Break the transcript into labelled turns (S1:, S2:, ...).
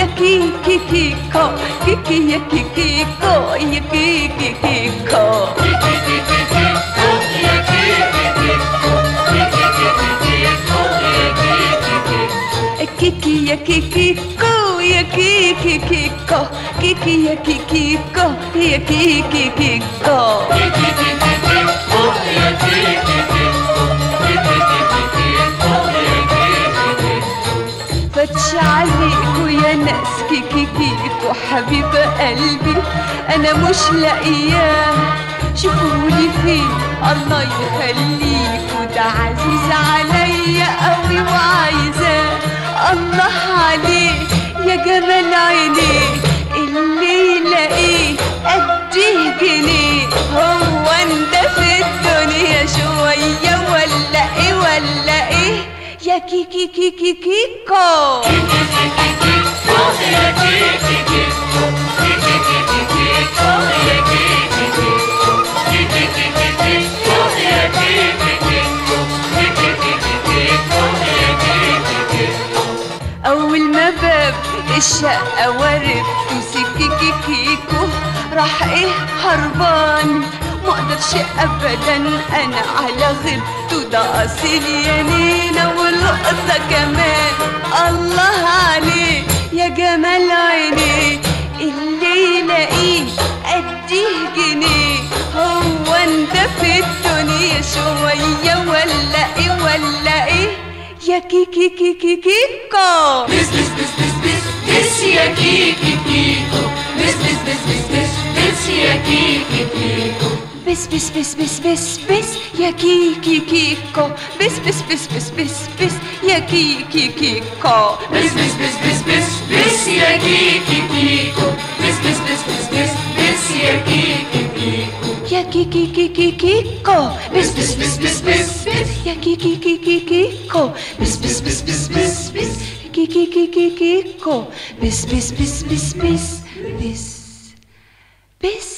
S1: यकी किकी खो किकी यकी की को यकी किकी खो Kiki ya kiki ko ya kiki kiki ko Kiki ya kiki ko ya kiki kiki ko Kiki kiki ko ya kiki kiki ko Kiki kiki ko ya kiki kiki ko But كيكو حبيب قلبي. أنا مش لاقياه شوفوني فين. الله يخليكوا ده عزيز عليا قوي وعايزاه الله عليه يا جمال عينيه اللي يا كيكي كيكي كيكو أول ما باب الشقة ورد وسكي كيكو راح إيه هربان. ما أقدرش ابدا أنا على غبته ده اصيل يا نينا والقطه كمان. الله عليه يا جمال عينيه اللي يلاقيه أديه جنيه. هو أنت في الدنيا شوية ولا إيه ولا إيه؟ يا كيكي كيكي كيكو Bis, bis, bis,
S2: bis, bis, bis
S1: hier Kiki Kiko. bis bis bis bis bis bis jaki ki kiko bis bis bis bis bis bis jaki ki kiko bis bis bis bis bis bis jaki ki kiko bis bis bis bis bis bis jaki ki kiko jaki ki ki ki kiko bis bis bis bis bis bis jaki ki ki ki kiko bis bis bis bis bis bis ki ki ki ki kiko bis bis bis bis bis bis bis